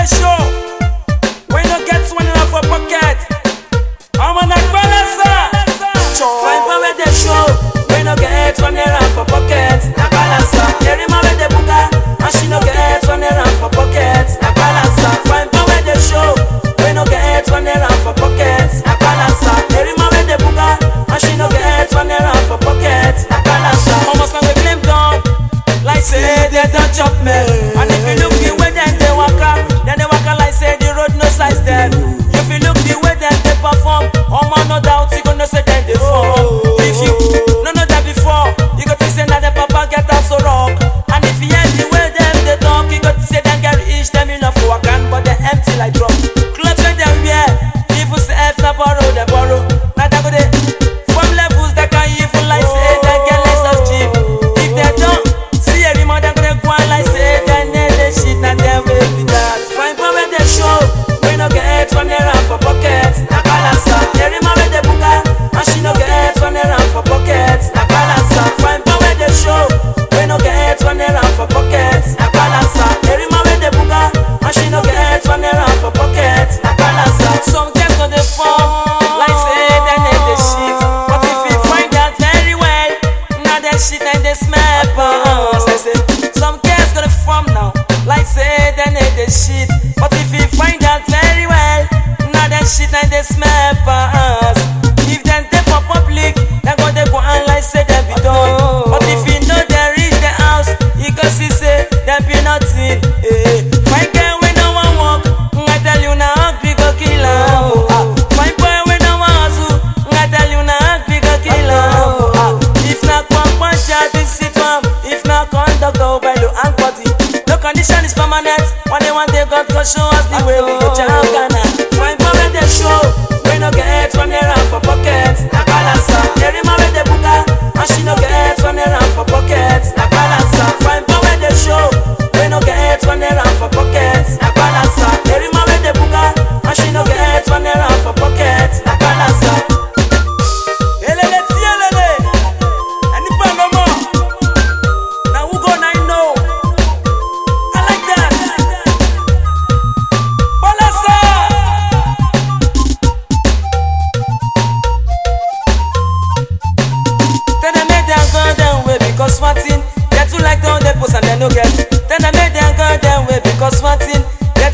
the show. When you get one love for pocket, I'm on a. Find my the show. When you get one love for pocket, a. Carry my way the booker, and she no get one love for pocket, a. Find the show. When you get one love for pocket, a. Carry my way the booker, and she no get one love for pocket, a. Almost like a claim down, like say they don't chop me. bow, bello and quality. No condition is permanent. One day, one day, God to show us the way we go. Jam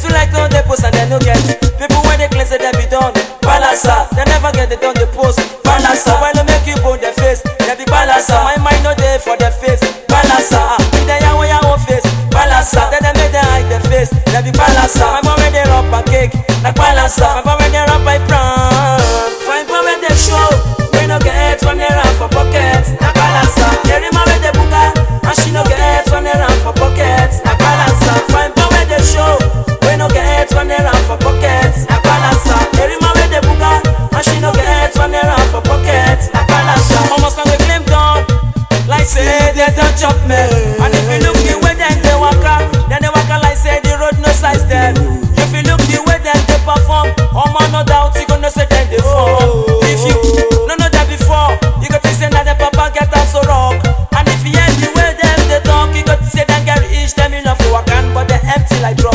Feel like all they post and they no get. People when they claim say they be done, balasa. Ah, they never get it on the post, balasa. Ah, chop me. And if you look the way them they walk out, then they walk out like say the road no size them. If you look the way them they perform, oh man, no doubt you gonna say them they fall. If you no know that before, you got to say that the papa get us so wrong. And if you hear the way them they talk, you got to say them girl each them you love you walk but they empty like.